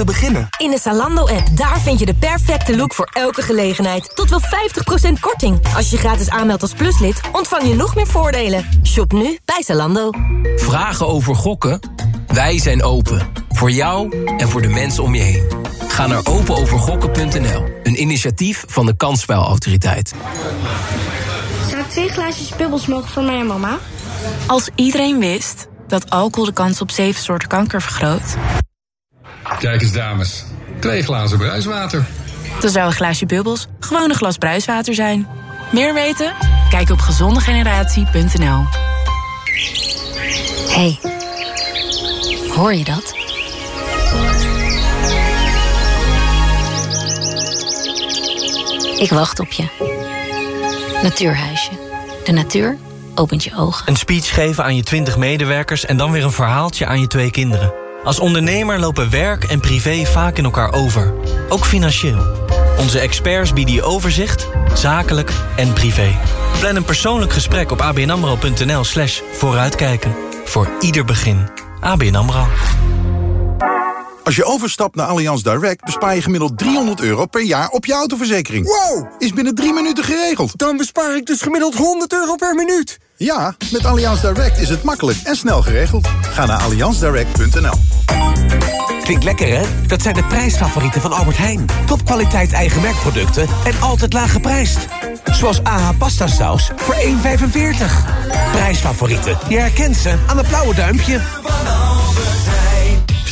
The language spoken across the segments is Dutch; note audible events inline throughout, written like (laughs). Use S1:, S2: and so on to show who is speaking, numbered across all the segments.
S1: te beginnen?
S2: In de Zalando-app, daar vind je de perfecte look voor elke gelegenheid. Tot wel 50% korting. Als je gratis aanmeldt als pluslid, ontvang je nog meer voordelen. Shop nu bij Zalando.
S3: Vragen over gokken? Wij zijn open. Voor jou en voor de mensen om je heen. Ga naar openovergokken.nl. Een initiatief van de Kansspelautoriteit.
S4: Zou ik twee glaasjes bubbels mogen voor mij en mama?
S5: Als iedereen wist dat alcohol de kans op zeven soorten kanker vergroot...
S6: Kijk eens, dames. Twee glazen bruiswater.
S5: dan zou een glaasje bubbels gewoon een glas bruiswater zijn. Meer weten? Kijk op gezondegeneratie.nl
S7: hey, hoor je dat? Ik wacht op je. Natuurhuisje. De natuur opent je ogen.
S8: Een speech geven aan je 20 medewerkers en dan weer een verhaaltje aan je twee kinderen. Als ondernemer lopen werk en privé vaak in elkaar over. Ook financieel. Onze experts bieden je overzicht, zakelijk en privé. Plan een persoonlijk gesprek op abnamro.nl slash vooruitkijken. Voor ieder begin. ABN AMRO.
S9: Als je overstapt naar Allianz Direct bespaar je gemiddeld 300 euro per jaar op je autoverzekering.
S10: Wow!
S9: Is binnen drie minuten geregeld.
S10: Dan bespaar ik dus gemiddeld 100 euro per minuut.
S9: Ja, met Allianz Direct is het makkelijk en snel geregeld. Ga naar allianzdirect.nl.
S1: Klinkt lekker, hè? Dat zijn de prijsfavorieten van Albert Heijn. Topkwaliteit eigen merkproducten en altijd laag geprijsd. Zoals AH pasta saus voor 1,45. Prijsfavorieten. Je herkent ze aan het blauwe duimpje.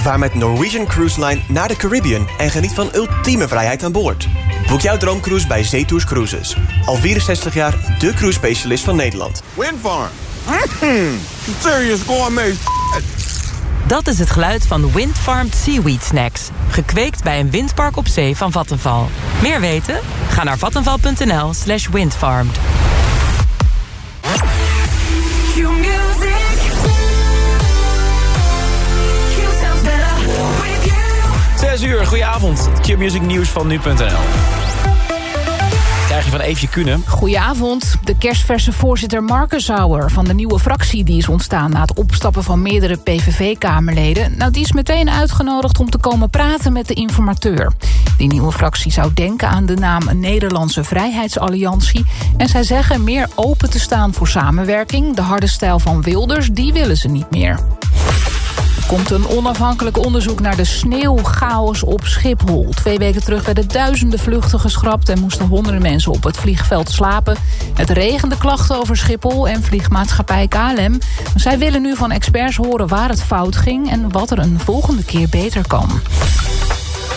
S11: Vaar met Norwegian Cruise Line naar de Caribbean en geniet van ultieme vrijheid aan boord. Boek jouw droomcruise bij Zetours Cruises. Al 64 jaar de cruise specialist van Nederland.
S12: Windfarm. Mm, serious gourmet.
S13: Dat is het geluid van Windfarmed Seaweed Snacks. Gekweekt bij een windpark op zee van Vattenval. Meer weten? Ga naar vattenval.nl slash windfarmed.
S14: Zes uur, goedenavond. Q-Music nieuws van nu.nl. Krijg je van Eefje Kunnen.
S15: Goedenavond. De kerstverse voorzitter Marcus Sauer van de nieuwe fractie... die is ontstaan na het opstappen van meerdere PVV-kamerleden... Nou, die is meteen uitgenodigd om te komen praten met de informateur. Die nieuwe fractie zou denken aan de naam Nederlandse Vrijheidsalliantie... en zij zeggen meer open te staan voor samenwerking. De harde stijl van Wilders, die willen ze niet meer komt een onafhankelijk onderzoek naar de sneeuwchaos op Schiphol. Twee weken terug werden duizenden vluchten geschrapt... en moesten honderden mensen op het vliegveld slapen. Het regende klachten over Schiphol en vliegmaatschappij KLM. Zij willen nu van experts horen waar het fout ging... en wat er een volgende keer beter kan.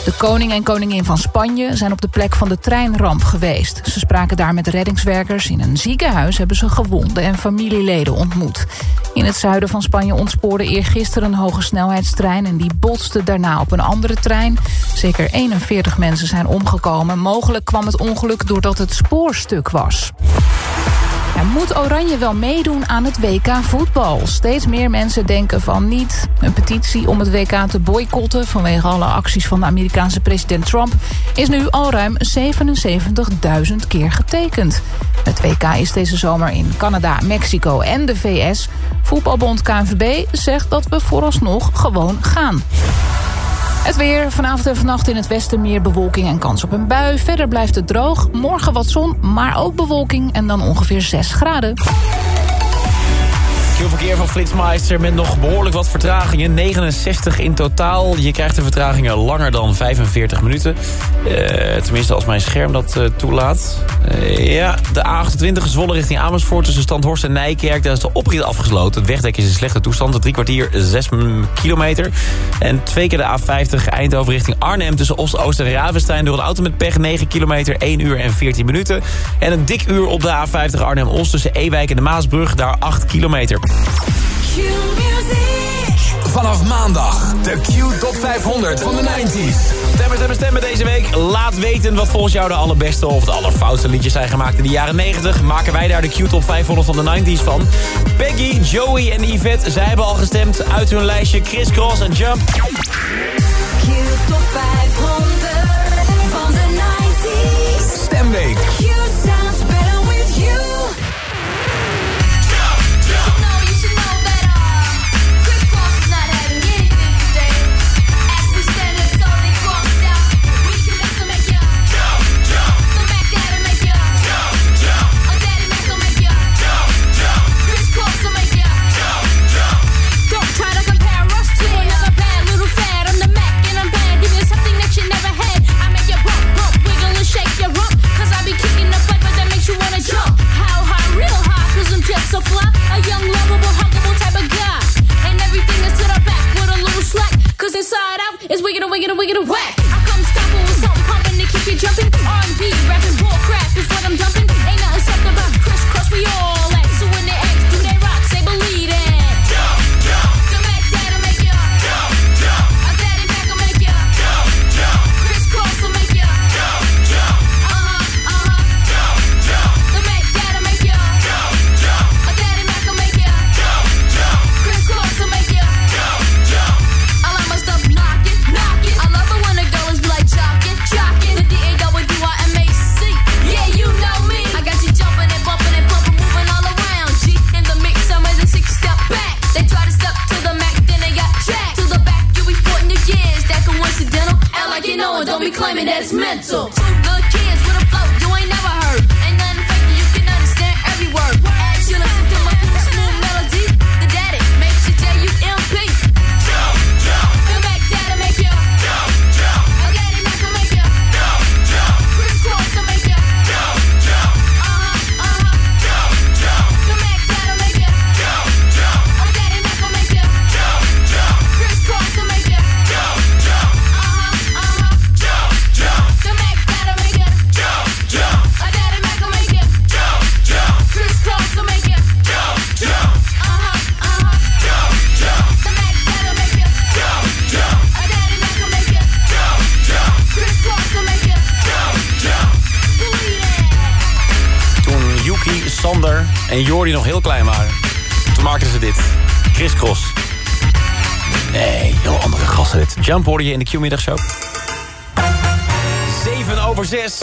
S15: De koning en koningin van Spanje zijn op de plek van de treinramp geweest. Ze spraken daar met reddingswerkers. In een ziekenhuis hebben ze gewonden en familieleden ontmoet. In het zuiden van Spanje ontspoorde eergisteren een hoge snelheidstrein... en die botste daarna op een andere trein. Zeker 41 mensen zijn omgekomen. Mogelijk kwam het ongeluk doordat het spoorstuk was. Ja, moet Oranje wel meedoen aan het WK voetbal? Steeds meer mensen denken van niet. Een petitie om het WK te boycotten... vanwege alle acties van de Amerikaanse president Trump... is nu al ruim 77.000 keer getekend. Het WK is deze zomer in Canada, Mexico en de VS. Voetbalbond KNVB zegt dat we vooralsnog gewoon gaan. Het weer. Vanavond en vannacht in het westen meer bewolking en kans op een bui. Verder blijft het droog. Morgen wat zon, maar ook bewolking. En dan ongeveer 6 graden.
S14: Verkeer van Flitsmeister met nog behoorlijk wat vertragingen. 69 in totaal. Je krijgt de vertragingen langer dan 45 minuten. Uh, tenminste, als mijn scherm dat uh, toelaat. Uh, ja, de A28 Zwolle richting Amersfoort tussen Standhorst en Nijkerk. Daar is de oprit afgesloten. Het wegdek is in slechte toestand. Drie kwartier, 6 kilometer. En twee keer de A50 Eindhoven richting Arnhem... tussen Oost-Oost en Ravenstein door een auto met pech. 9 kilometer, 1 uur en 14 minuten. En een dik uur op de A50 Arnhem-Oost tussen Ewijk en de Maasbrug. Daar 8 kilometer.
S16: Vanaf maandag de Q Top 500 van de 90s.
S14: Stemmen, stemmen, stemmen deze week. Laat weten wat volgens jou de allerbeste of de allerfoutste liedjes zijn gemaakt in de jaren 90. Maken wij daar de Q-top 500 van de 90s van. Peggy, Joey en Yvette, zij hebben al gestemd. Uit hun lijstje Chris Cross en Jump.
S17: Q-top 500 van de 90s.
S16: Stemweek.
S14: Sander en Jordi nog heel klein waren. Toen maakten ze dit. Chris Cross. Nee, heel andere gasten dit. Jump hoorde je in de Q-middagshow. 7 over 6.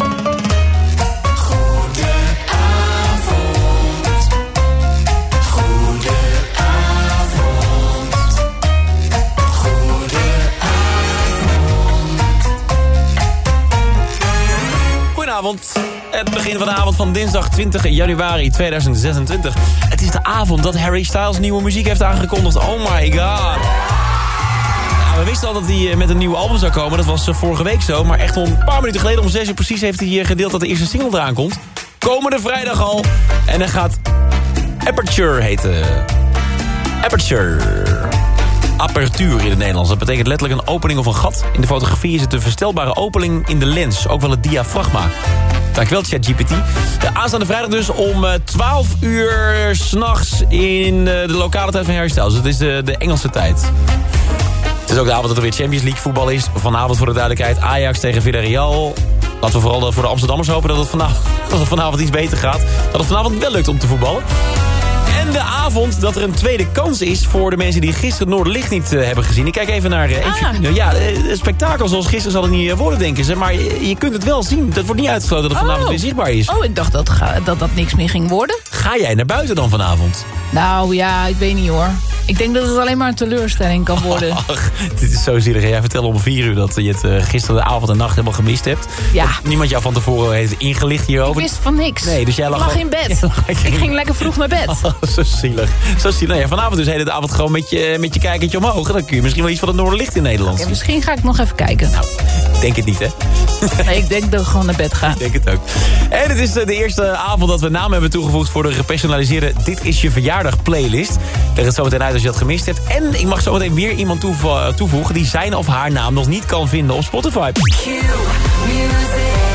S14: Goedenavond. Het begin van de avond van dinsdag 20 januari 2026. Het is de avond dat Harry Styles nieuwe muziek heeft aangekondigd. Oh my god. Nou, we wisten al dat hij eh, met een nieuwe album zou komen. Dat was eh, vorige week zo. Maar echt al een paar minuten geleden, om 6 uur precies... heeft hij hier gedeeld dat de eerste single eraan komt. Komende vrijdag al. En hij gaat Aperture heten. Aperture. Apertuur in het Nederlands. Dat betekent letterlijk een opening of een gat. In de fotografie is het een verstelbare opening in de lens. Ook wel het diafragma. Dankjewel, ChatGPT. De aanstaande vrijdag dus om eh, 12 uur s'nachts in eh, de lokale tijd van Harry Styles. Het is de, de Engelse tijd. Het is ook de avond dat er weer Champions League voetbal is. Vanavond voor de duidelijkheid Ajax tegen Villarreal. Laten we vooral voor de Amsterdammers hopen dat het, vanavond, (laughs) dat het vanavond iets beter gaat. Dat het vanavond wel lukt om te voetballen. En de avond dat er een tweede kans is voor de mensen die gisteren het Noorderlicht niet eh, hebben gezien. Ik kijk even naar uh,
S18: Ah.
S14: Ja, een spektakel zoals gisteren zal het niet worden, denken ze. Maar je, je kunt het wel zien. Dat wordt niet uitgesloten dat het vanavond
S18: Oh.
S14: weer zichtbaar is.
S18: Oh, ik dacht dat, ga- dat dat niks meer ging worden.
S14: Ga jij naar buiten dan vanavond?
S18: Nou ja, ik weet niet hoor. Ik denk dat het alleen maar een teleurstelling kan worden. (laughs)
S14: Ach, dit is zo zielig. Jij vertelde om vier uur dat je het eh, gisteren de avond en nacht helemaal gemist hebt.
S18: Ja.
S14: Dat niemand jou van tevoren heeft ingelicht
S18: Ik
S14: hierover.
S18: wist van niks.
S14: Nee, dus jij lag
S18: ik lag
S14: al-
S18: in bed. (laughs) Ik ging lekker vroeg naar bed. (laughs)
S14: Oh, (laughs) zo zielig. Zo zielig. Nou ja, vanavond dus de hele avond gewoon met je, met je kijkertje omhoog. Dan kun je misschien wel iets van het Noorderlicht in Nederland
S18: misschien ga ik nog even kijken.
S14: Nou, ik denk het niet, hè? (laughs)
S18: Nee, ik denk dat ik gewoon naar bed ga.
S14: Ik denk het ook. En het is eh, de eerste avond dat we naam hebben toegevoegd... voor de gepersonaliseerde Dit is je verjaardag playlist. Ik leg het zo meteen uit als je dat gemist hebt. En ik mag zo meteen weer iemand toevo- toevoegen... die zijn of haar naam nog niet kan vinden op Spotify.
S17: Maximum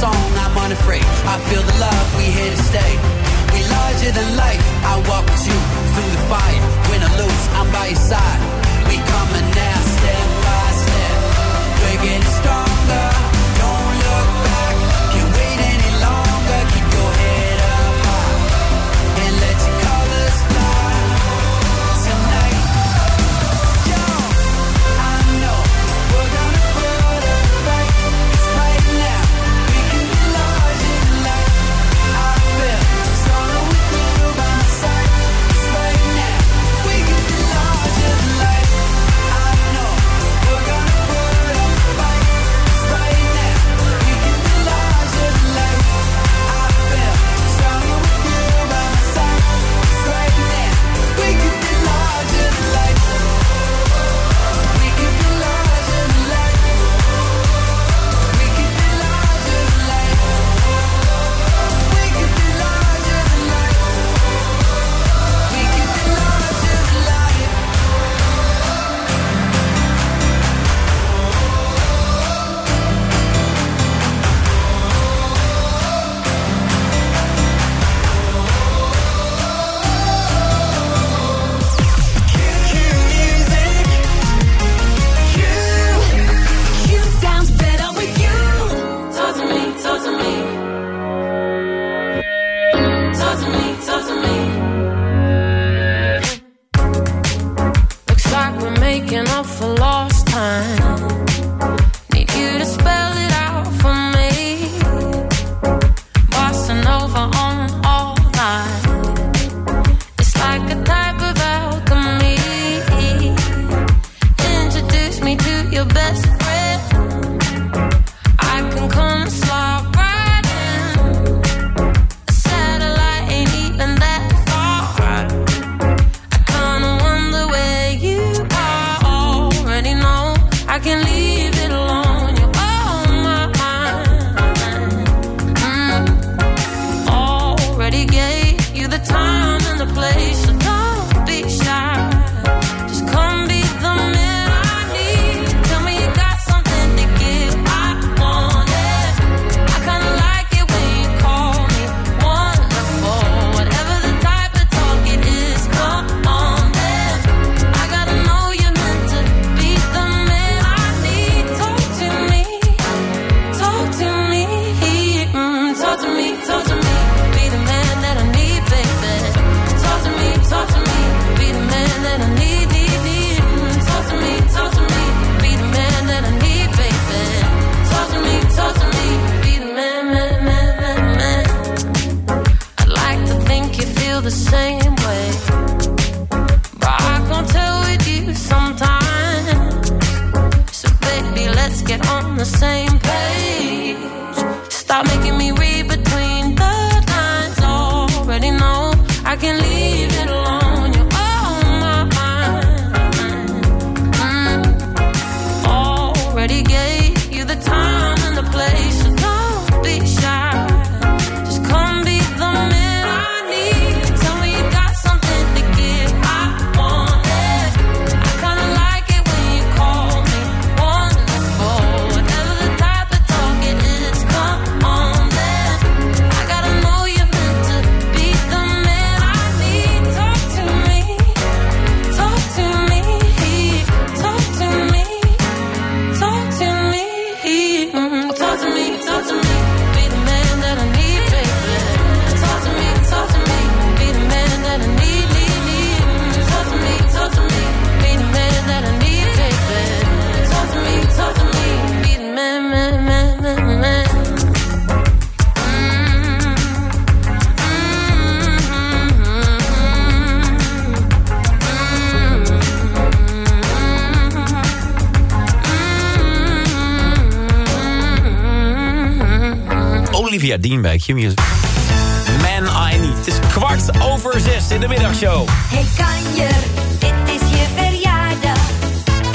S19: song, I'm unafraid. I feel the love, we here to stay. We larger than life, I walk with you through the fire. When I lose, I'm by your side. We coming now
S20: Man, I Need.
S14: Het is kwart over zes in de middagshow.
S16: Hey kanjer, het is je verjaardag.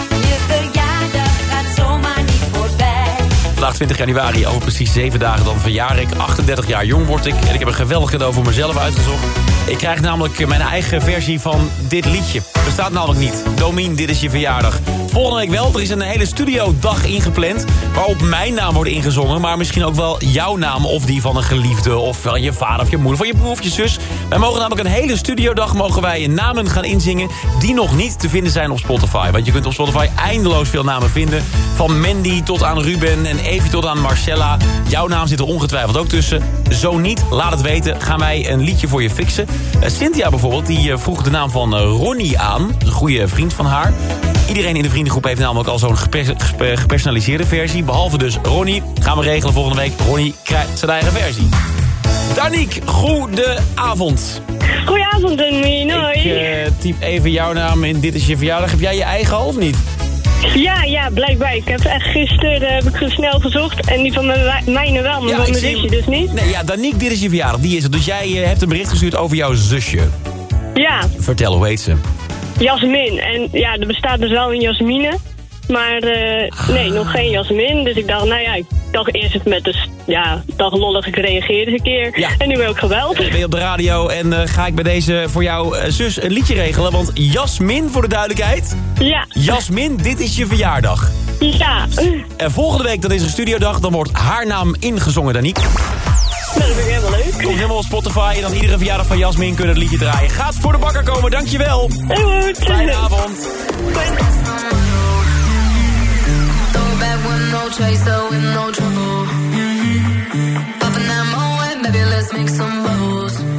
S16: Je verjaardag gaat zomaar niet voorbij.
S14: Vandaag 20 januari, over precies 7 dagen dan verjaar ik. 38 jaar jong word ik en ik heb een geweldig cadeau voor mezelf uitgezocht. Ik krijg namelijk mijn eigen versie van dit liedje. Bestaat namelijk niet. Domien, dit is je verjaardag. Volgende week wel. Er is een hele studiodag ingepland... waarop mijn naam wordt ingezongen... maar misschien ook wel jouw naam of die van een geliefde... of van je vader of je moeder, van je broer of je zus. Wij mogen namelijk een hele studiodag... mogen wij namen gaan inzingen... die nog niet te vinden zijn op Spotify. Want je kunt op Spotify eindeloos veel namen vinden. Van Mandy tot aan Ruben en Evie tot aan Marcella. Jouw naam zit er ongetwijfeld ook tussen. Zo niet, laat het weten. Gaan wij een liedje voor je fixen. Eh, Cynthia bijvoorbeeld, die eh, vroeg de naam van eh, Ronnie aan. Een goede vriend van haar. Iedereen in de vriendengroep heeft namelijk al zo'n gepersonaliseerde versie. Behalve dus Ronnie. Gaan we regelen volgende week. Ronnie krijgt zijn eigen versie. Daniek, goedenavond.
S21: Goedenavond, Denny. Hoi.
S14: Ik eh, typ even jouw naam in Dit is je verjaardag. Heb jij je eigen al of niet?
S21: Ja, ja, blijkbaar. Ik heb echt gisteren eh, heb ik snel gezocht. En die van mijn, mijne wel, maar van mijn zusje dus niet.
S14: Nee, ja, Daniek, dit is je verjaardag. Die is het. Dus jij eh, hebt een bericht gestuurd over jouw zusje.
S21: Ja,
S14: Vertel, hoe heet ze?
S21: Jasmin. En ja, er bestaat dus wel een Jasmine. Maar eh, nee, nog geen Jasmin. Dus ik dacht, nou ja, ik dacht eerst het met dus, ja, ik dacht lollig, ik reageer eens een keer.
S14: Ja.
S21: En nu ben ik geweld.
S14: Eh, Ben je op de radio en eh, ga ik bij deze voor jouw zus een liedje regelen. Want Jasmin, voor de duidelijkheid.
S21: Ja.
S14: Jasmin, dit is je verjaardag.
S21: Ja.
S14: En volgende week, dan is een studiodag. Dan wordt haar naam ingezongen, Daniek.
S21: Dat helemaal leuk.
S14: Komt helemaal op Spotify. En dan iedere verjaardag van Jasmin kunnen het liedje draaien. Gaat voor de bakker komen, dankjewel.
S21: Heel goed.
S14: Fijne avond.
S22: Baby, let's make some bubbles.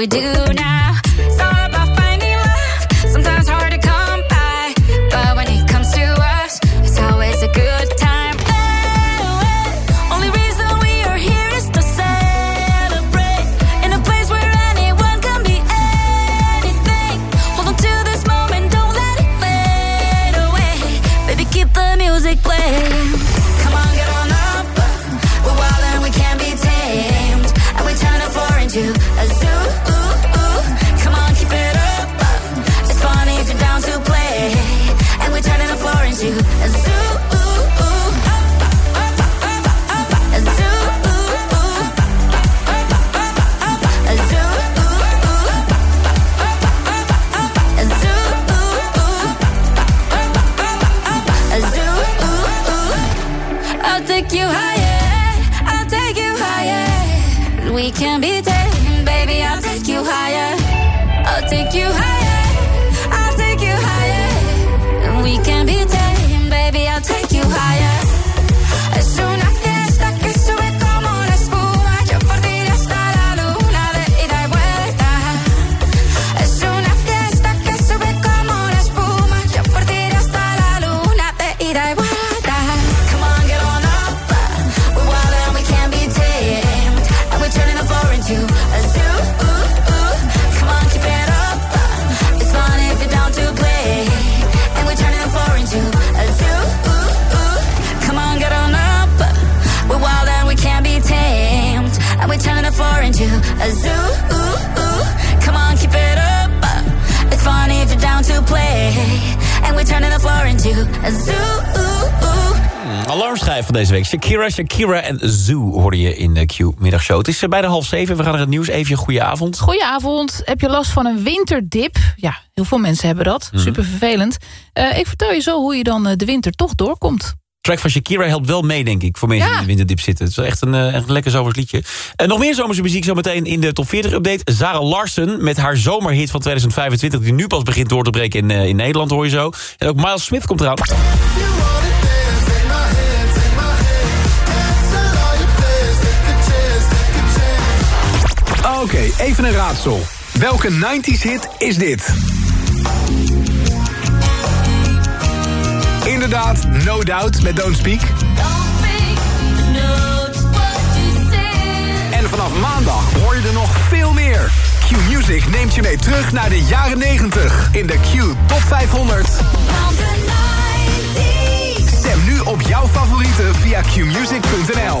S22: we
S23: do can be taken, baby. I'll take you higher. I'll take you higher.
S14: Alarmschijf van deze week. Shakira, Shakira en Zoo hoorde je in de Q-middagshow. Het is eh, bijna half zeven. We gaan naar het nieuws. Even een goede avond.
S18: Goedenavond. Heb je last van een winterdip? Ja, heel veel mensen hebben dat.
S14: Mhm.
S18: Super vervelend. Eh, ik vertel je zo hoe je dan eh, de winter toch doorkomt.
S14: Track van Shakira helpt wel mee, denk ik, voor mensen die in de winterdip zitten. Het is wel echt een, eh, echt een lekker zomers liedje. En nog meer zomerse muziek zometeen in de top 40 update. Sarah Larsen met haar zomerhit van 2025, die nu pas begint door te breken in, eh, in Nederland, hoor je zo. En ook Miles Smith komt eraan.
S24: Oké, even een raadsel. Welke 90s hit is dit? Inderdaad, No Doubt met Don't Speak. En vanaf maandag hoor je er nog veel meer. Q-Music neemt je mee terug naar de jaren 90 in de Q Top 500. Stem nu op jouw favorieten via qmusic.nl.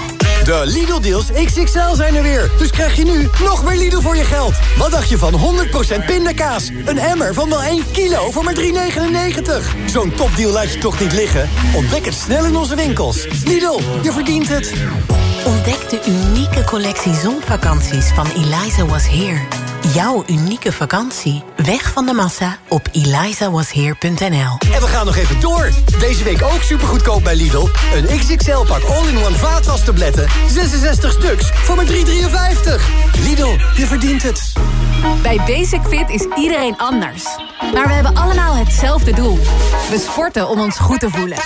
S1: De Lidl-deals XXL zijn er weer. Dus krijg je nu nog meer Lidl voor je geld. Wat dacht je van 100% pindakaas? Een emmer van wel 1 kilo voor maar 3,99. Zo'n topdeal laat je toch niet liggen? Ontdek het snel in onze winkels. Lidl, je verdient het.
S25: Ontdek de unieke collectie zonvakanties van Eliza Was Here. Jouw unieke vakantie. Weg van de massa op elizawasheer.nl.
S1: En we gaan nog even door. Deze week ook supergoedkoop bij Lidl. Een XXL-pak all-in-one vaatwastabletten. 66 stuks voor maar 3,53. Lidl, je verdient het.
S26: Bij Basic Fit is iedereen anders. Maar we hebben allemaal hetzelfde doel. We sporten om ons goed te voelen.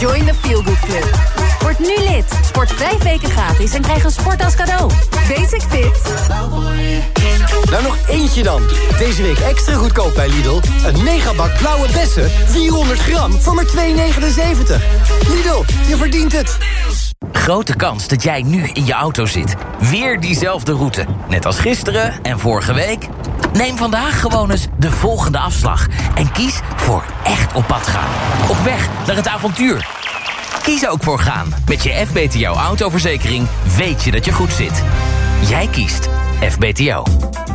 S26: Join the Feel Good Club. Word nu lid. Sport vijf weken gratis en krijg een sport als cadeau. Basic Fit.
S1: Nou, nog eentje dan. Deze week extra goedkoop bij Lidl. Een megabak blauwe bessen, 400 gram, voor maar 2,79. Lidl, je verdient het.
S27: Grote kans dat jij nu in je auto zit. Weer diezelfde route. Net als gisteren en vorige week. Neem vandaag gewoon eens de volgende afslag. En kies voor echt op pad gaan. Op weg naar het avontuur. Kies ook voor gaan. Met je FBTO autoverzekering weet je dat je goed zit. Jij kiest FBTO.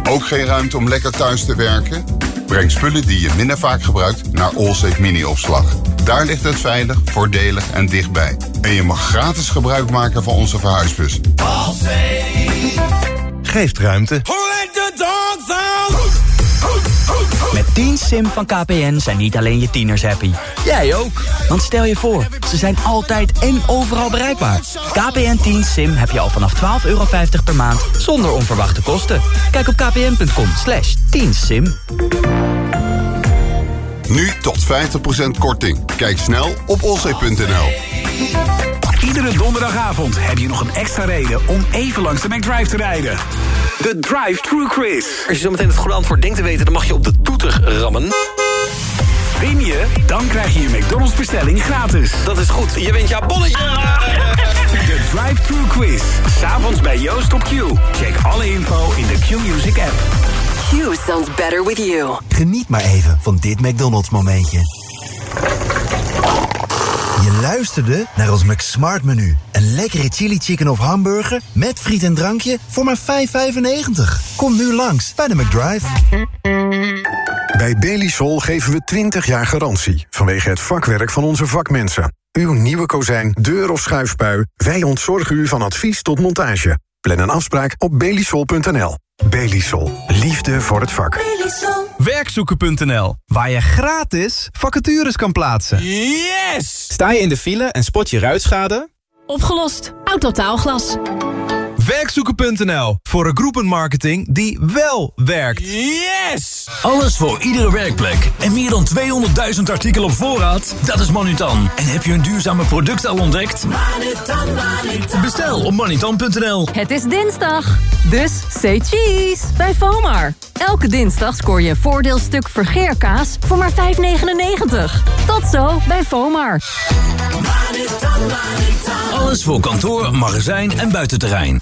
S28: Ook geen ruimte om lekker thuis te werken? Breng spullen die je minder vaak gebruikt naar Allsafe Mini-opslag. Daar ligt het veilig, voordelig en dichtbij. En je mag gratis gebruik maken van onze verhuisbus.
S29: Geeft ruimte.
S30: Met 10 Sim van KPN zijn niet alleen je tieners happy. Jij ook. Want stel je voor, ze zijn altijd en overal bereikbaar. KPN 10 Sim heb je al vanaf 12,50 euro per maand zonder onverwachte kosten. Kijk op kpn.com slash 10 Sim.
S28: Nu tot 50% korting. Kijk snel op olzee.nl.
S24: Iedere donderdagavond heb je nog een extra reden om even langs de McDrive te rijden. De Drive-Thru Quiz.
S31: Als je zo meteen het goede antwoord denkt te weten... dan mag je op de toeter rammen.
S24: Win je, dan krijg je je McDonald's bestelling gratis.
S31: Dat is goed. Je wint jouw bonnetje.
S24: De Drive-Thru Quiz. S'avonds bij Joost op Q. Check alle info in de Q-Music app.
S5: Q sounds better with you.
S29: Geniet maar even van dit McDonald's momentje. Je luisterde naar ons McSmart menu. Een lekkere chili chicken of hamburger met friet en drankje voor maar 5,95. Kom nu langs bij de McDrive.
S32: Bij Belisol geven we 20 jaar garantie vanwege het vakwerk van onze vakmensen. Uw nieuwe kozijn, deur of schuifpui, wij ontzorgen u van advies tot montage. Plan een afspraak op belisol.nl. Belisol, liefde voor het vak.
S33: Werkzoeken.nl, waar je gratis vacatures kan plaatsen.
S31: Yes!
S33: Sta je in de file en spot je ruitschade?
S26: Opgelost. Autotaalglas.
S33: Werkzoeken.nl, voor een groepenmarketing die wel werkt.
S31: Yes!
S34: Alles voor iedere werkplek en meer dan 200.000 artikelen op voorraad? Dat is Manutan. En heb je een duurzame product al ontdekt?
S26: Manutan, Manutan.
S34: Bestel op manutan.nl.
S26: Het is dinsdag, dus say cheese bij FOMAR. Elke dinsdag scoor je een voordeelstuk vergeerkaas voor maar 5,99. Tot zo bij FOMAR.
S34: Alles voor kantoor, magazijn en buitenterrein.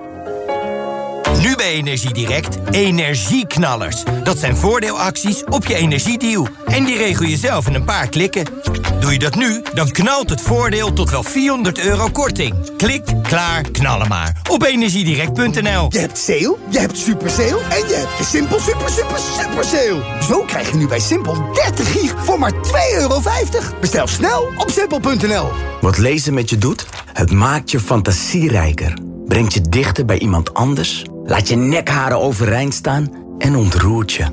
S35: Nu bij Energiedirect, energieknallers. Dat zijn voordeelacties op je energiedeal. En die regel je zelf in een paar klikken. Doe je dat nu, dan knalt het voordeel tot wel 400 euro korting. Klik, klaar, knallen maar. Op energiedirect.nl
S36: Je hebt sale, je hebt super sale en je hebt de Simpel super super super sale. Zo krijg je nu bij Simpel 30 gig voor maar 2,50 euro. Bestel snel op simpel.nl.
S37: Wat lezen met je doet? Het maakt je fantasierijker. Brengt je dichter bij iemand anders. Laat je nekharen overeind staan en ontroert je.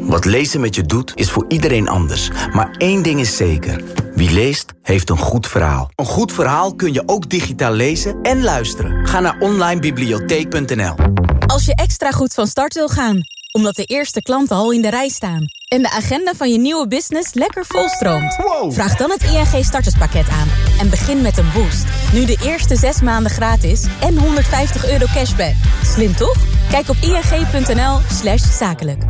S37: Wat lezen met je doet, is voor iedereen anders. Maar één ding is zeker. Wie leest, heeft een goed verhaal. Een goed verhaal kun je ook digitaal lezen en luisteren. Ga naar onlinebibliotheek.nl
S26: Als je extra goed van start wil gaan, omdat de eerste klanten al in de rij staan... en de agenda van je nieuwe business lekker volstroomt... vraag dan het ING starterspakket aan en begin met een boost. Nu de eerste zes maanden gratis en 150 euro cashback. Slim toch? Kijk op ing.nl zakelijk.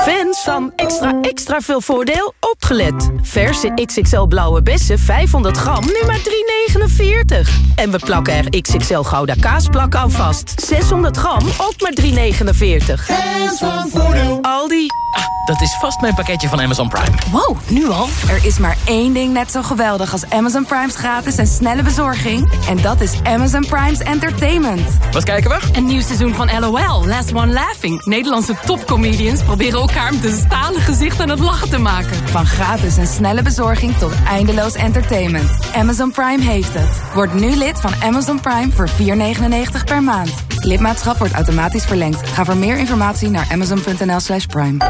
S38: Fans van extra extra veel voordeel opgelet. Verse XXL blauwe bessen 500 gram, nu maar 3,49. En we plakken er XXL gouda kaasplak aan vast. 600 gram, ook maar 3,49.
S39: Fans van voordeel.
S38: Aldi.
S40: Ah, dat is vast mijn pakketje van Amazon Prime.
S26: Wow, nu al? Er is maar één ding net zo geweldig als Amazon Prime's gratis en snelle bezorging. En dat is Amazon Prime's Entertainment.
S40: Wat kijken we?
S26: Een nieuw seizoen van LOL, Last One Laughing. Nederlandse topcomedians proberen elkaar met een stalen gezicht aan het lachen te maken. Van gratis en snelle bezorging tot eindeloos entertainment. Amazon Prime heeft het. Word nu lid van Amazon Prime voor 4,99 per maand. Lidmaatschap wordt automatisch verlengd. Ga voor meer informatie naar amazon.nl slash prime.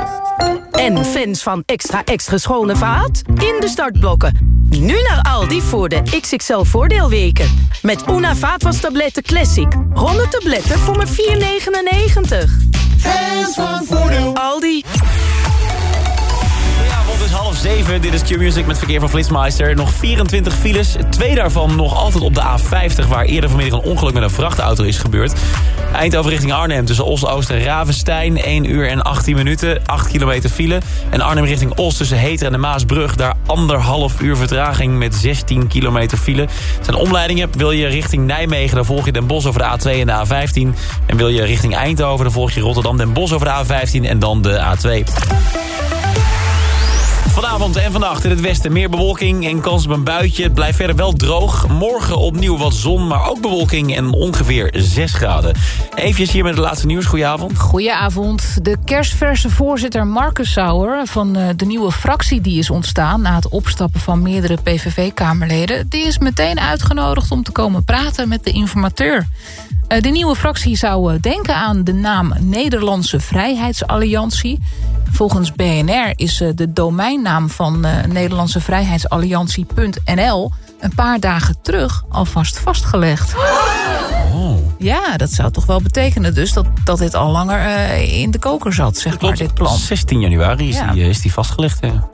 S38: En fans van extra extra schone vaat? In de startblokken. Nu naar Aldi voor de XXL voordeelweken. Met Una vaatwastabletten Classic. 100 tabletten voor maar 4,99.
S41: Fans van voordeel.
S38: Aldi.
S14: Het is half zeven. Dit is Q-Music met verkeer van Flitsmeister. Nog 24 files. Twee daarvan nog altijd op de A50... waar eerder vanmiddag een ongeluk met een vrachtauto is gebeurd. Eindhoven richting Arnhem tussen Os-Oost en Ravenstein. 1 uur en 18 minuten, 8 kilometer file. En Arnhem richting Os tussen Heter en de Maasbrug. Daar anderhalf uur vertraging met 16 kilometer file. Het zijn omleidingen. Wil je richting Nijmegen, dan volg je Den Bosch over de A2 en de A15. En wil je richting Eindhoven, dan volg je Rotterdam Den Bosch over de A15 en dan de A2. Vanavond en vannacht in het westen meer bewolking en kans op een buitje. Het blijft verder wel droog. Morgen opnieuw wat zon, maar ook bewolking en ongeveer 6 graden. Even hier met het laatste nieuws. Goedenavond.
S15: Goedenavond. De kerstverse voorzitter Marcus Sauer van eh, de nieuwe fractie die is ontstaan... na het opstappen van meerdere PVV-kamerleden... die is meteen uitgenodigd om te komen praten met de informateur. Eh, De nieuwe fractie zou eh, denken aan de naam Nederlandse Vrijheidsalliantie. Volgens BNR is eh, de domeinnaam van eh, Nederlandse Vrijheidsalliantie.nl... een paar dagen terug alvast vastgelegd. Ja, dat zou toch wel betekenen dus dat, dat dit al langer eh, in de koker zat, zeg maar, dit plan.
S14: 16 januari is,
S15: Ja.
S14: die, is die vastgelegd. Ja.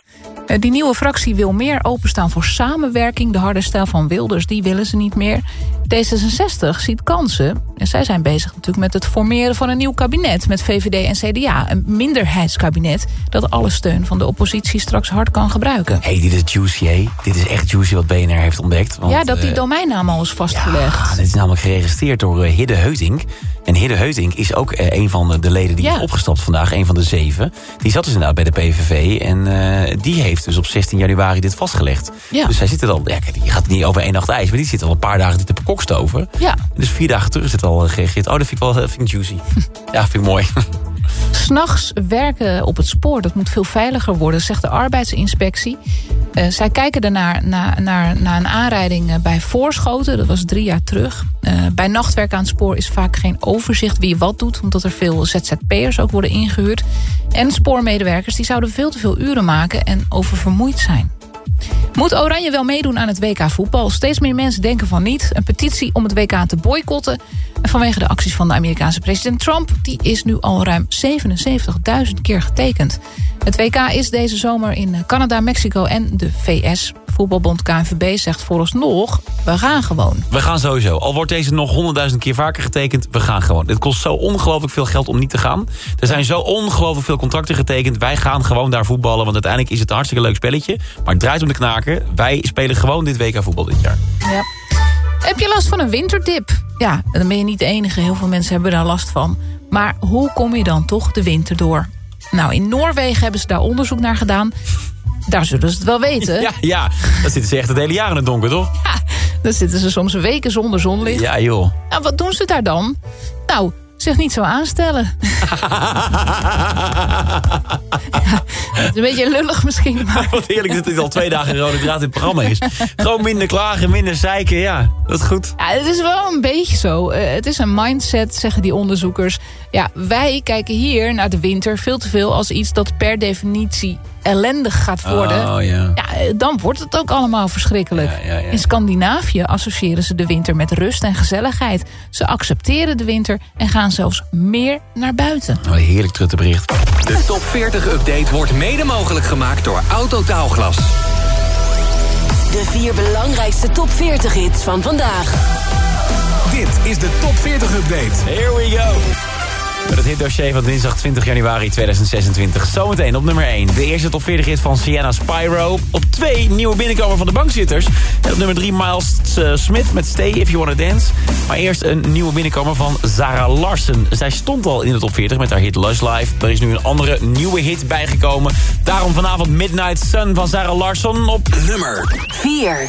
S15: Eh, Die nieuwe fractie wil meer openstaan voor samenwerking. De harde stijl van Wilders, die willen ze niet meer. D66 ziet kansen. En zij zijn bezig natuurlijk met het formeren van een nieuw kabinet... met VVD en CDA. Een minderheidskabinet dat alle steun van de oppositie straks hard kan gebruiken.
S14: hey, dit is juicy, hé. Dit is echt juicy wat BNR heeft ontdekt. Want,
S15: ja, dat die
S14: eh,
S15: domeinnaam al is vastgelegd.
S14: Ah, dit is namelijk geregistreerd door eh, Hidde Heutink. En Hidde Heutink is ook eh, een van de- de leden die
S15: Ja.
S14: is opgestapt vandaag. Een van de zeven. Die zat dus inderdaad bij de PVV. En eh, die heeft dus op 16 januari dit vastgelegd.
S15: Ja.
S14: Dus hij zit er al... Ja, die gaat niet over één nacht ijs. Maar die zit al een paar dagen te bekokstoven.
S15: Ja.
S14: Dus vier dagen terug is het al eh, gereageerd. Oh, dat vind ik wel vind ik juicy. (laughs) ja, vind ik mooi.
S15: S'nachts werken op het spoor, dat moet veel veiliger worden, zegt de arbeidsinspectie. Eh, zij kijken ernaar naar, naar, naar een aanrijding eh, bij Voorschoten, dat was drie jaar terug. Eh, bij nachtwerk aan het spoor is vaak geen overzicht wie wat doet, omdat er veel ZZP'ers ook worden ingehuurd. En spoormedewerkers die zouden veel te veel uren maken en oververmoeid zijn. Moet Oranje wel meedoen aan het WK voetbal? Steeds meer mensen denken van niet. Een petitie om het WK te boycotten. En vanwege de acties van de Amerikaanse president Trump... die is nu al ruim 77.000 keer getekend. Het WK is deze zomer in Canada, Mexico en de VS. Voetbalbond KNVB zegt vooralsnog... we gaan gewoon.
S14: We gaan sowieso. Al wordt deze nog honderdduizend keer vaker getekend, we gaan gewoon. Het kost zo ongelooflijk veel geld om niet te gaan. Er zijn zo ongelooflijk veel contracten getekend. Wij gaan gewoon daar voetballen, want uiteindelijk is het een hartstikke leuk spelletje. Maar het draait om de knaken. Wij spelen gewoon dit WK voetbal dit jaar.
S15: Ja. Heb je last van een winterdip? Ja, dan ben je niet de enige. Heel veel mensen hebben daar last van. Maar hoe kom je dan toch de winter door? Nou, in Noorwegen hebben ze daar onderzoek naar gedaan. Daar zullen ze het wel weten. (laughs)
S14: Ja, ja. Dat zitten ze echt het hele jaar in het donker, toch?
S15: Dan zitten ze soms weken zonder zonlicht.
S14: Ja, joh.
S15: Nou, wat doen ze daar dan? Nou, zich niet zo aanstellen. (laughs) Ja, het is een beetje lullig misschien, maar...
S14: Wat heerlijk dat dit al twee dagen rode draad in het programma is. Gewoon minder klagen, minder zeiken, ja. Dat is goed.
S15: Ja, het is wel een beetje zo. Eh, het is een mindset, zeggen die onderzoekers. Ja, wij kijken hier naar de winter veel te veel als iets dat per definitie ellendig gaat worden.
S14: Oh, ja.
S15: Ja, eh, dan wordt het ook allemaal verschrikkelijk.
S14: Ja, ja, ja.
S15: In Scandinavië associëren ze de winter met rust en gezelligheid. Ze accepteren de winter en gaan zelfs meer naar buiten.
S14: Oh, heerlijk truttebericht.
S42: De top 40 update wordt mede mogelijk gemaakt door Autotaalglas.
S43: De vier belangrijkste top 40 hits van vandaag.
S24: Dit is de top 40 update.
S14: Here we go. Met het hitdossier van dinsdag 20 januari 2026. Zometeen op nummer 1. De eerste top 40 hit van Sienna Spyro. Op 2 nieuwe binnenkomer van de bankzitters. En op nummer 3 Miles eh, Smith met Stay If You Wanna Dance. Maar eerst een nieuwe binnenkomer van Zara Larsen. Zij stond al in de top 40 met haar hit Lush Life. Er is nu een andere nieuwe hit bijgekomen. Daarom vanavond Midnight Sun van Zara Larsen op nummer
S43: 4.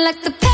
S44: like the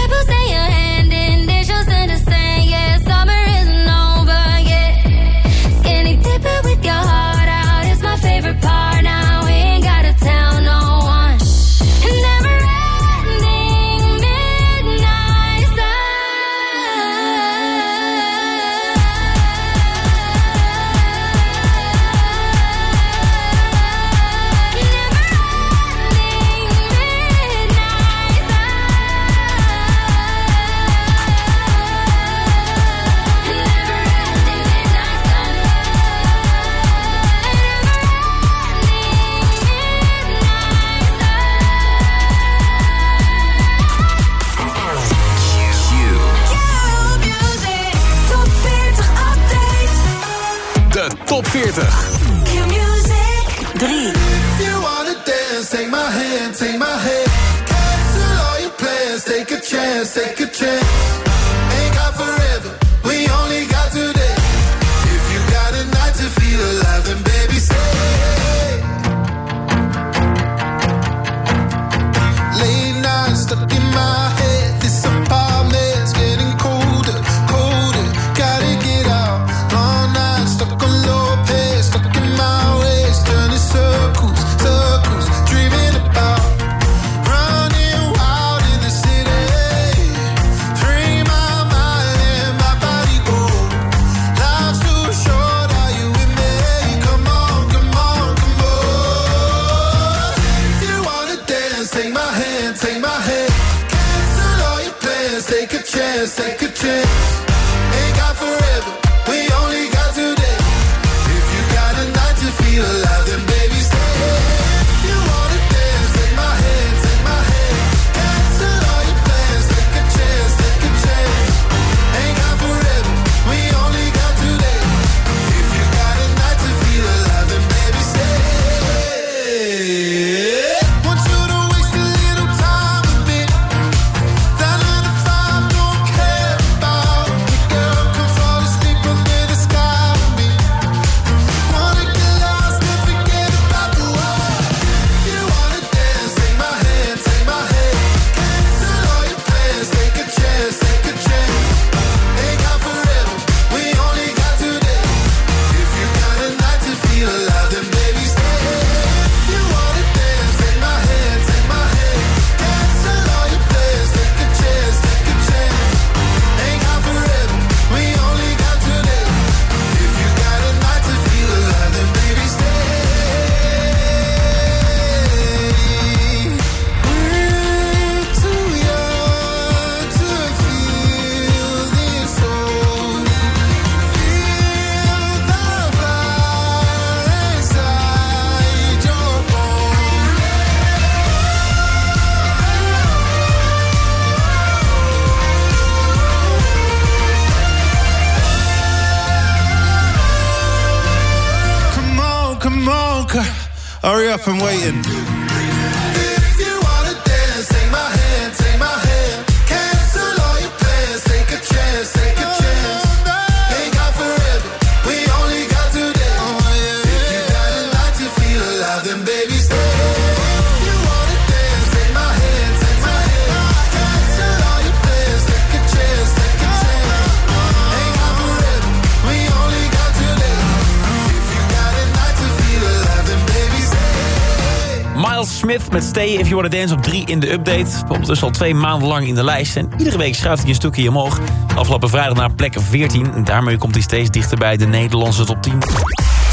S14: Smith met Stay If You Wanna Dance op 3 in de update. Ondertussen al twee maanden lang in de lijst. En iedere week schuift hij een stukje omhoog. Afgelopen vrijdag naar plek 14. En daarmee komt hij steeds dichter bij de Nederlandse top 10.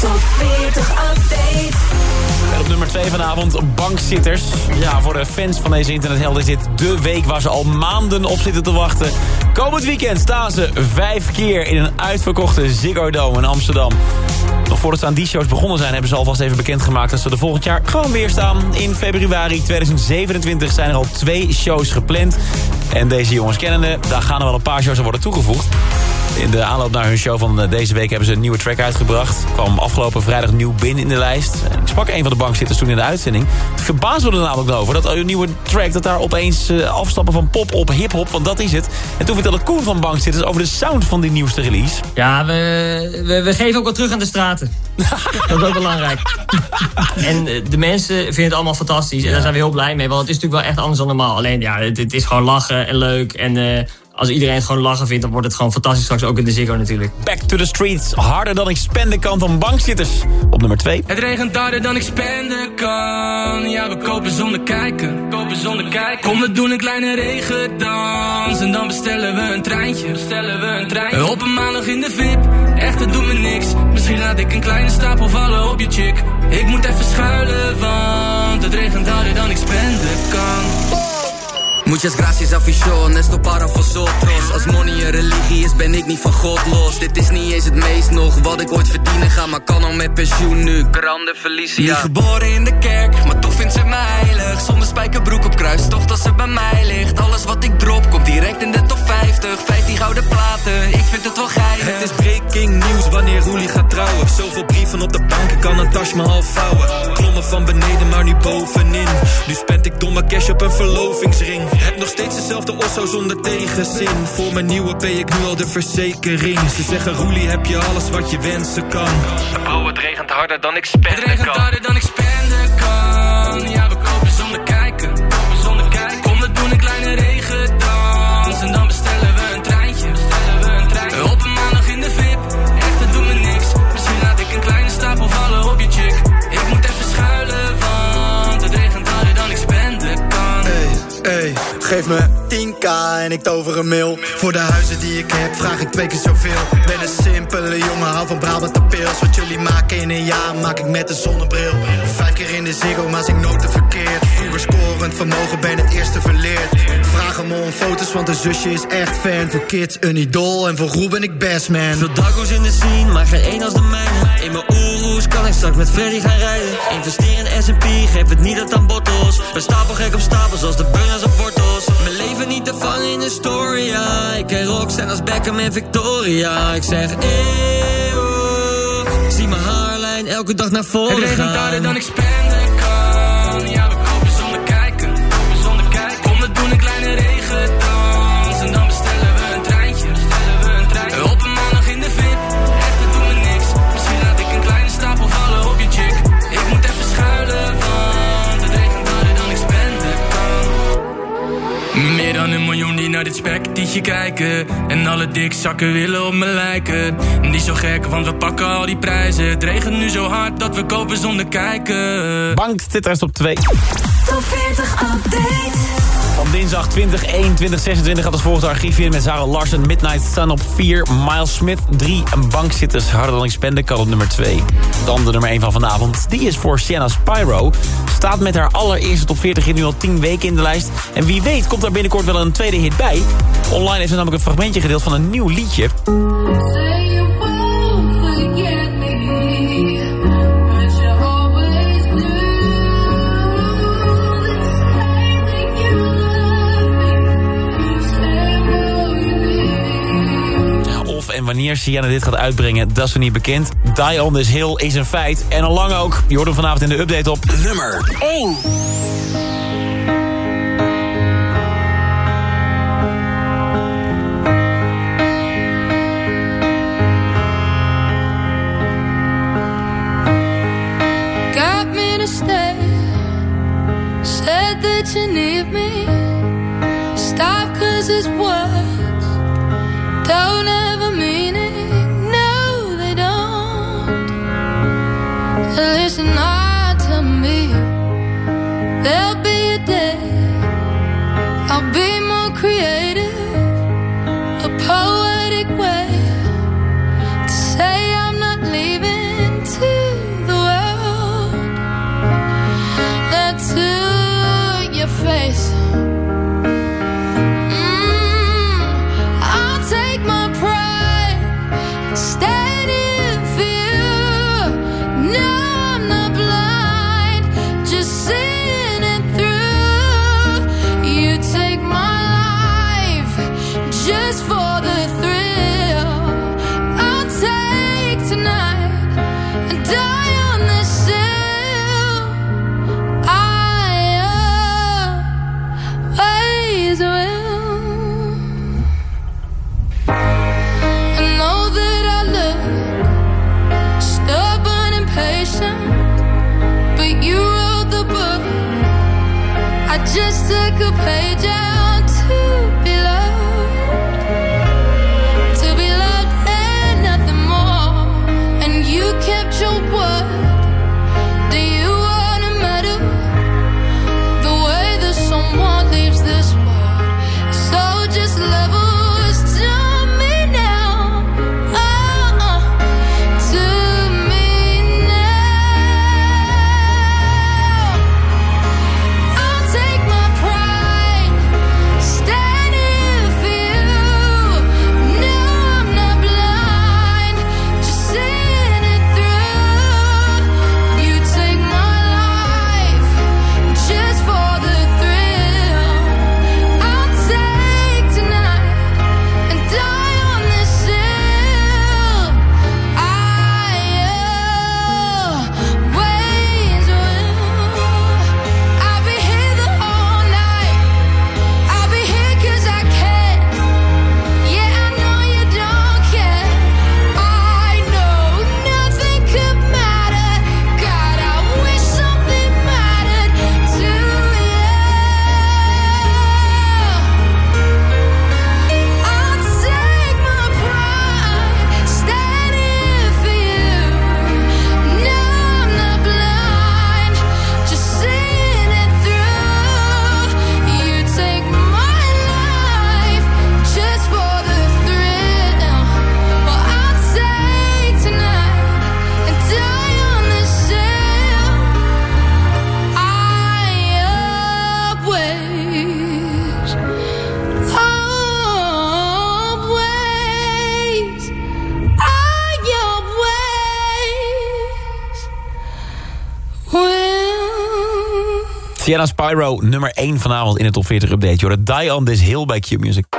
S45: Top 40 update.
S14: Nummer 2 vanavond, bankzitters. Ja, voor de fans van deze internethelden is dit de week waar ze al maanden op zitten te wachten. Komend weekend staan ze vijf keer in een uitverkochte Ziggo Dome in Amsterdam. Nog voordat ze aan die shows begonnen zijn... hebben ze alvast even bekendgemaakt dat ze er volgend jaar gewoon weer staan. In februari 2027 zijn er al twee shows gepland. En deze jongens kennende, daar gaan er wel een paar shows aan worden toegevoegd. In de aanloop naar hun show van eh, deze week hebben ze een nieuwe track uitgebracht. Kwam afgelopen vrijdag nieuw binnen in de lijst. Ik sprak een van de bankzitters toen in de uitzending. Het verbaasde me er namelijk over dat een nieuwe track... dat daar opeens eh, afstappen van pop op hip-hop, want dat is het. En toen vertelde Koen van bankzitters over de sound van die nieuwste release.
S46: Ja, we, we, we geven ook wat terug aan de straten. (laughs) dat is ook belangrijk. en eh, de mensen vinden het allemaal fantastisch. En daar zijn we heel blij mee. Want het is natuurlijk wel echt anders dan normaal. Alleen, ja, het, het is gewoon lachen en leuk. En als iedereen het gewoon lachen vindt... dan wordt het gewoon fantastisch straks ook in de Ziggo natuurlijk.
S14: Back to the streets, harder dan ik spenden kan van bankzitters. Op nummer 2.
S47: Het regent harder dan ik spenden kan. Ja, we kopen zonder kijken. Kopen zonder kijken. Kom, we doen een kleine regendans. En dan bestellen we een treintje. Bestellen we een treintje. Op een maandag in de VIP. Echt, het doet me niks. Misschien laat ik een kleine stapel vallen op je chick. Ik moet even schuilen, want het regent harder dan ik spenden kan.
S48: Muchas gracias afición, esto para vosotros. Als money een religie is, ben ik niet van God los. Dit is niet eens het meest nog wat ik ooit verdienen ga Maar kan al met pensioen nu, grande Felicia Niet geboren in de kerk, maar toch vindt ze mij heilig. Zonder spijkerbroek op kruis, toch dat ze bij mij ligt. Alles wat ik drop, komt direct in de top 50 15 gouden platen, ik vind het wel geinig.
S49: Het is breaking news wanneer Roelie gaat trouwen. Zoveel brieven op de bank, ik kan een tas me half vouwen. Klommen van beneden, maar nu bovenin. Nu spend ik domme cash op een verlovingsring. Heb nog steeds dezelfde osso zonder tegenzin. Voor mijn nieuwe pay ik nu al de verzekering. Ze zeggen Roelie heb je alles wat je wensen kan.
S47: Bro, het regent harder dan ik spenden kan. Het regent harder dan ik spenden kan. Ja, we kopen zonder kijken. Kopen zonder kijken. Kom, we doen een kleine regendans. En dan bestellen we een treintje. Bestellen we een treintje. Op een maandag in de VIP. Echt, het doet me niks. Misschien laat ik een kleine stapel vallen op je chick. Ik moet even schuilen, want het regent harder dan ik spenden kan.
S44: Hey, geef me 10k en ik tover een mil. Voor de huizen die ik heb vraag ik twee keer zoveel. Ben een simpele jongen, hou van Brabant en pils. Wat jullie maken in een jaar maak ik met een zonnebril. Vijf keer in de ziggo, maar zing te verkeerd. Vroeger scorend vermogen, ben het eerste verleerd. Vraag hem om foto's, want de zusje is echt fan. Voor kids een idool en voor Roel ben ik best man.
S47: Veel dago's in de scene, maar geen één als de mijne. In mijn oeroes kan ik straks met Freddy gaan rijden. Investeer in S&P, geef het niet uit aan bottles. Ben stapel gek op stapels als de burners op wortels. Leven niet te vangen in de story, ja. Ik ken Roxanne als Beckham en Victoria. Ik zeg eeuw, zie mijn haarlijn elke dag naar voren
S48: Het regent
S47: gaan.
S48: harder dan ik
S47: spenden Meer dan een miljoen die naar dit spektietje kijken. En alle dikzakken willen op me lijken. Niet zo gek, want we pakken al die prijzen. Het regent nu zo hard dat we kopen zonder kijken.
S14: Bank zit er op 2.
S45: Top 40 update.
S14: Van dinsdag 20, 21, 26 gaat het volgende archief in met Sarah Larsen. Midnight Sun op 4, Miles Smith 3 en bankzitters spenden kan op nummer 2. Dan de nummer 1 van vanavond, die is voor Sienna Spyro. Staat met haar allereerste top 40 hit nu al 10 weken in de lijst. En wie weet komt daar binnenkort wel een tweede hit bij. Online heeft ze namelijk een fragmentje gedeeld van een nieuw liedje. Wanneer Sienna dit gaat uitbrengen, dat is nog niet bekend. Die on this hill is een feit. En al lang ook. Je hoort hem vanavond in de update op nummer
S45: 1.
S19: got me to stay. Said that you need me. Stop, cause it's words don't dating Cairo nummer 1 vanavond in de top 40 update. Joh, Die is heel bij Q Music.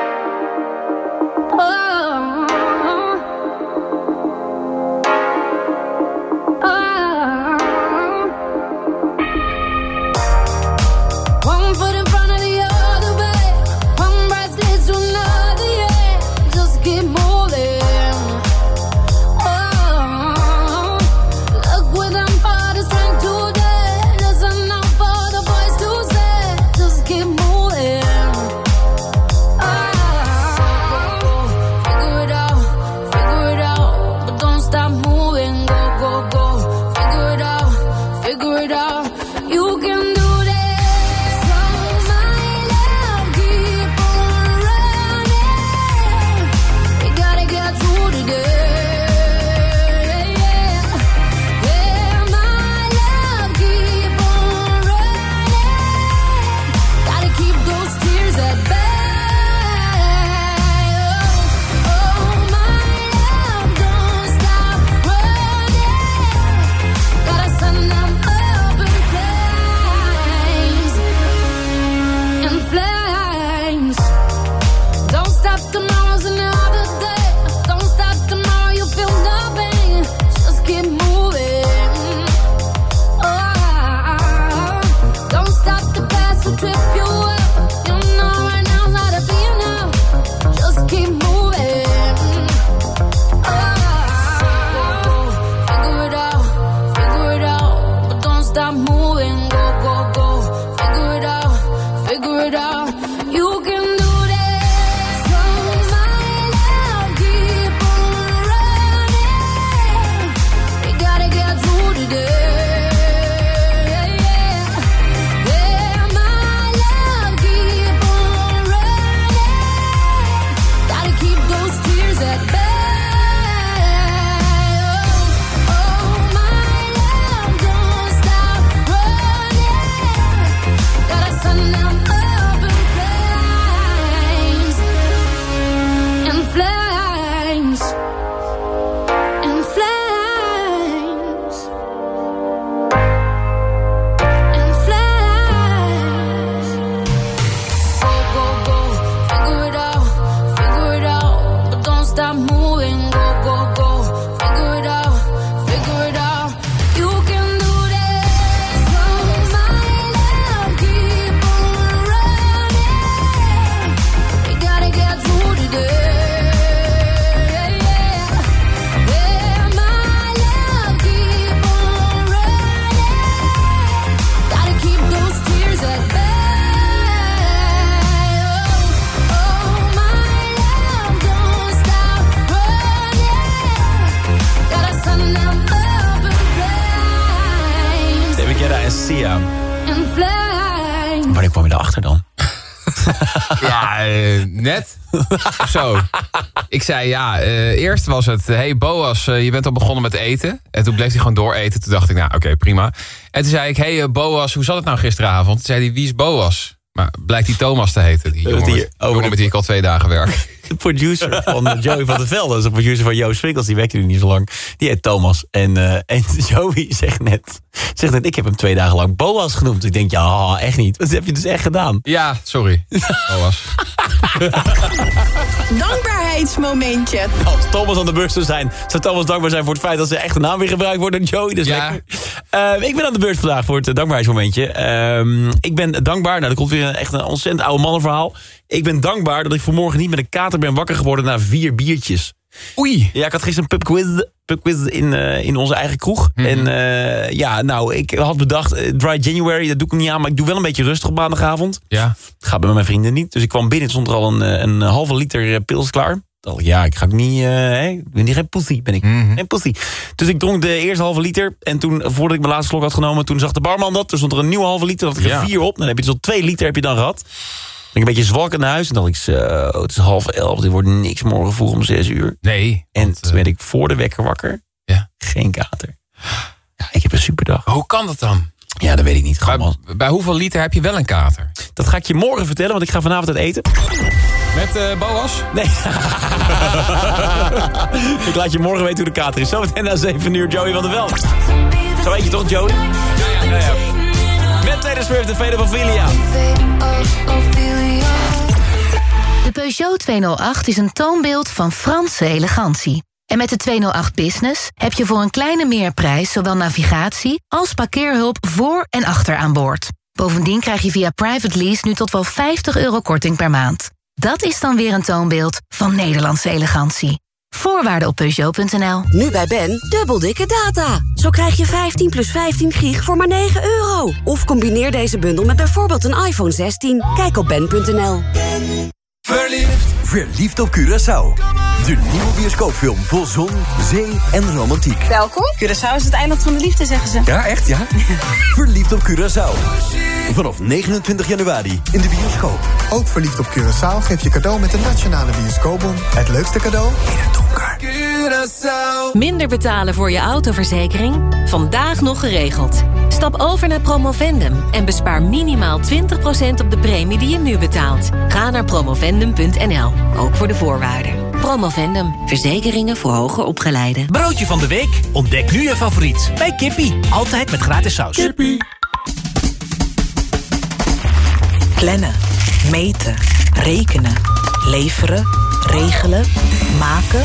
S44: Sia.
S14: Wanneer kwam je erachter dan? (laughs)
S50: ja, eh, net. Zo. Ik zei ja, eh, eerst was het... hey Boas, eh, je bent al begonnen met eten. En toen bleef hij gewoon door eten. Toen dacht ik, nou oké, prima. En toen zei ik, hey Boas, hoe zat het nou gisteravond? Toen zei hij, wie is Boas? Maar blijkt die Thomas te heten, die jongen,
S14: die,
S50: met, jongen met wie ik al twee dagen werk.
S14: De producer van (laughs) Joey van der Velde. Dat is de producer van Joost Swinkels. Die werkte nu niet zo lang. Die heet Thomas. En, eh, en (laughs) Joey zegt net, zegt net... Ik heb hem twee dagen lang Boas genoemd. Ik denk, ja, (laughs) echt niet. Dat heb je dus echt gedaan.
S50: Ja, sorry. Boas.
S38: Dankbaarheidsmomentje.
S14: Als Thomas aan de beurt zou zijn... zou Thomas dankbaar zijn voor het feit dat zijn echte naam weer gebruikt wordt door Joey. Dat is
S50: Ja.
S14: lekker. Eh, ik ben aan de beurt vandaag voor het eh, dankbaarheidsmomentje. Ehm, ik ben dankbaar... Nou, er komt weer een, echt een ontzettend oude mannenverhaal. Ik ben dankbaar dat ik vanmorgen niet met een kater ben wakker geworden... na vier biertjes.
S50: Oei.
S14: Ja, ik had gisteren een pubquiz, pubquiz in, eh, in onze eigen kroeg.
S50: Mhm.
S14: En eh, ja, nou, ik had bedacht... eh, Dry January, dat doe ik niet aan... maar ik doe wel een beetje rustig op maandagavond.
S50: Ja.
S14: Gaat bij mijn vrienden niet. Dus ik kwam binnen, stond er al een, een halve liter pils klaar. dacht ja, ik ga ook niet... hè, ik ben niet geen pussy, ben ik. Geen pussy. Dus ik dronk de eerste halve liter. En toen, voordat ik mijn laatste slok had genomen... toen zag de barman dat. Toen stond er een nieuwe halve liter. Dat ik er
S50: Ja.
S14: vier op. Dan heb je dus al twee liter heb je dan gehad. Ben ik een beetje zwak naar huis. En dacht ik, zo, het is half elf. Dit wordt niks morgen vroeg om zes uur.
S50: Nee.
S14: En toen werd ik voor de wekker wakker.
S50: Ja.
S14: Geen kater. Ja, ik heb een superdag.
S50: Hoe kan dat dan?
S14: Ja, dat weet ik niet.
S50: Bij, bij hoeveel liter heb je wel een kater?
S14: Dat ga ik je morgen vertellen, want ik ga vanavond uit eten.
S50: Met eh Boas?
S14: Nee. (laughs) ik laat je morgen weten hoe de kater is. Zometeen na 7 uur Joey van der Veld. Zo weet je toch, Joey? Ja, ja, ja. ja. Met Taylor Swift en Vede van.
S45: De Peugeot 208 is een toonbeeld van Franse elegantie. En met de 208 Business heb je voor een kleine meerprijs... zowel navigatie als parkeerhulp voor en achter aan boord. Bovendien krijg je via private lease nu tot wel 50 euro korting per maand. Dat is dan weer een toonbeeld van Nederlandse elegantie. Voorwaarden op Peugeot.nl.
S51: Nu bij Ben, dubbel dikke data. Zo krijg je 15 plus 15 gig voor maar 9 euro. Of combineer deze bundel met bijvoorbeeld een iPhone 16. Kijk op ben.nl.
S29: Verliefd. Verliefd op Curaçao. De nieuwe bioscoopfilm vol zon, zee en romantiek.
S38: Welkom. Curaçao is het eiland van de liefde, zeggen ze.
S29: Ja, echt ja? (laughs) Verliefd op Curaçao. Vanaf 29 januari in de bioscoop.
S44: Ook verliefd op Curaçao geef je cadeau met de Nationale Bioscoopbon. Het leukste cadeau in het donker.
S52: Minder betalen voor je autoverzekering? Vandaag nog geregeld. Stap over naar Promovendum en bespaar minimaal 20% op de premie die je nu betaalt. Ga naar promovendum.nl, ook voor de voorwaarden. Promovendum, verzekeringen voor hoger opgeleiden.
S53: Broodje van de week? Ontdek nu je favoriet bij Kippie. Altijd met gratis saus. Kippie.
S26: Plannen, meten, rekenen, leveren, regelen, maken.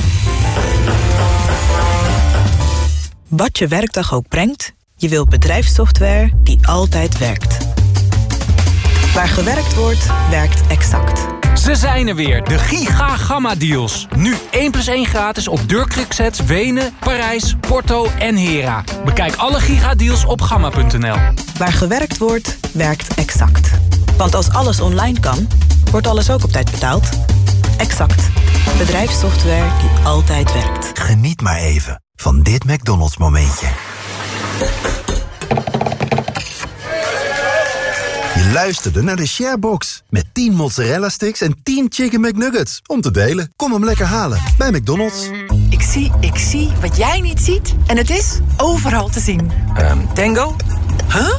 S26: Wat je werkdag ook brengt, je wilt bedrijfssoftware die altijd werkt. Waar gewerkt wordt, werkt exact.
S54: Ze zijn er weer, de Giga Gamma Deals. Nu 1 plus 1 gratis op deurkruksets Wenen, Parijs, Porto en Hera. Bekijk alle Giga Deals op gamma.nl.
S26: Waar gewerkt wordt, werkt exact. Want als alles online kan, wordt alles ook op tijd betaald. Exact. Bedrijfssoftware die altijd werkt.
S29: Geniet maar even van dit McDonald's momentje. Je luisterde naar de Sharebox. Met 10 mozzarella sticks en 10 chicken McNuggets. Om te delen. Kom hem lekker halen bij McDonald's.
S5: Ik zie, ik zie wat jij niet ziet. En het is overal te zien.
S40: Ehm, tango? Huh?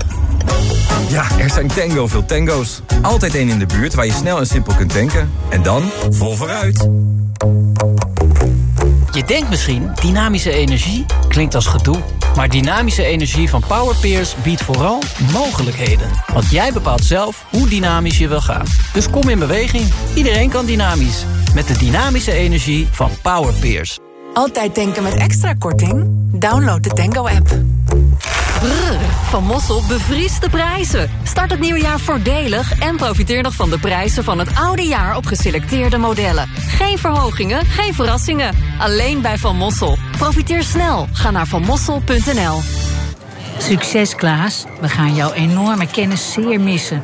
S40: Ja, er zijn tango veel tango's. Altijd één in de buurt waar je snel en simpel kunt tanken. En dan vol vooruit.
S55: Je denkt misschien, dynamische energie klinkt als gedoe. Maar dynamische energie van Powerpeers biedt vooral mogelijkheden. Want jij bepaalt zelf hoe dynamisch je wil gaan. Dus kom in beweging. Iedereen kan dynamisch. Met de dynamische energie van Powerpeers.
S5: Altijd denken met extra korting? Download de Tango-app.
S52: Brrr, van Mossel bevriest de prijzen. Start het nieuwe jaar voordelig en profiteer nog van de prijzen van het oude jaar op geselecteerde modellen. Geen verhogingen, geen verrassingen. Alleen bij Van Mossel. Profiteer snel. Ga naar vanmossel.nl.
S56: Succes Klaas, we gaan jouw enorme kennis zeer missen.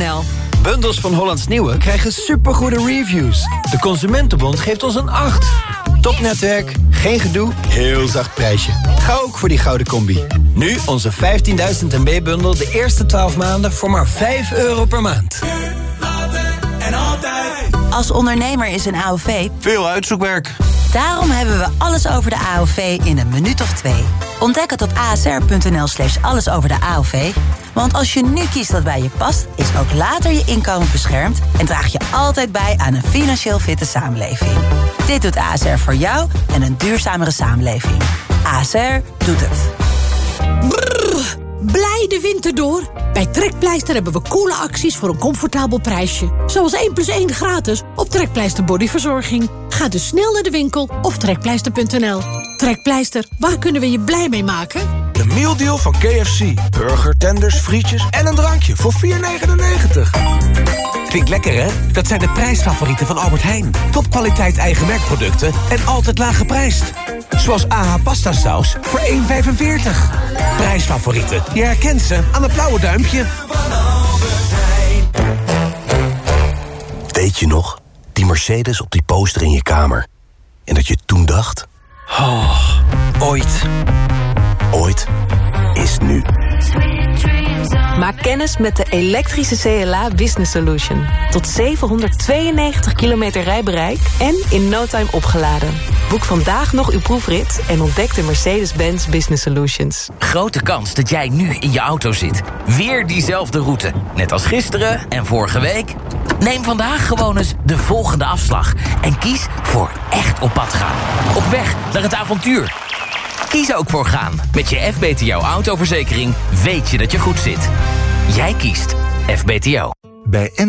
S1: Bundels van Hollands Nieuwe krijgen supergoede reviews. De Consumentenbond geeft ons een 8. Topnetwerk, geen gedoe, heel zacht prijsje. Ga ook voor die gouden combi. Nu onze 15.000 MB-bundel de eerste 12 maanden voor maar 5 euro per maand.
S45: En altijd. Als ondernemer is een AOV
S1: Veel uitzoekwerk.
S45: Daarom hebben we alles over de AOV in een minuut of twee. Ontdek het op asr.nl slash alles over de AOV. Want als je nu kiest wat bij je past, is ook later je inkomen beschermd... en draag je altijd bij aan een financieel fitte samenleving. Dit doet ASR voor jou en een duurzamere samenleving. ASR doet het.
S57: Blij de winter door? Bij Trekpleister hebben we coole acties voor een comfortabel prijsje. Zoals 1 plus 1 gratis op Trekpleister Bodyverzorging. Ga dus snel naar de winkel of trekpleister.nl. Trekpleister, waar kunnen we je blij mee maken?
S58: De mealdeal van KFC. Burger, tenders, frietjes en een drankje voor 4,99.
S59: Klinkt lekker, hè? Dat zijn de prijsfavorieten van Albert Heijn. Topkwaliteit eigen merkproducten en altijd laag geprijsd. Zoals AH pasta saus voor 1,45. Prijsfavorieten. Je herkent ze aan het blauwe duimpje.
S60: Weet je nog? Die Mercedes op die poster in je kamer. En dat je toen dacht... Oh, ooit. Ooit is nu.
S5: Maak kennis met de elektrische CLA Business Solution. Tot 792 kilometer rijbereik en in no time opgeladen. Boek vandaag nog uw proefrit en ontdek de Mercedes-Benz Business Solutions.
S27: Grote kans dat jij nu in je auto zit. Weer diezelfde route. Net als gisteren en vorige week. Neem vandaag gewoon eens de volgende afslag. En kies voor echt op pad gaan. Op weg naar het avontuur. Kies ook voor gaan. Met je FBTO autoverzekering weet je dat je goed zit. Jij kiest FBTO.
S29: Bij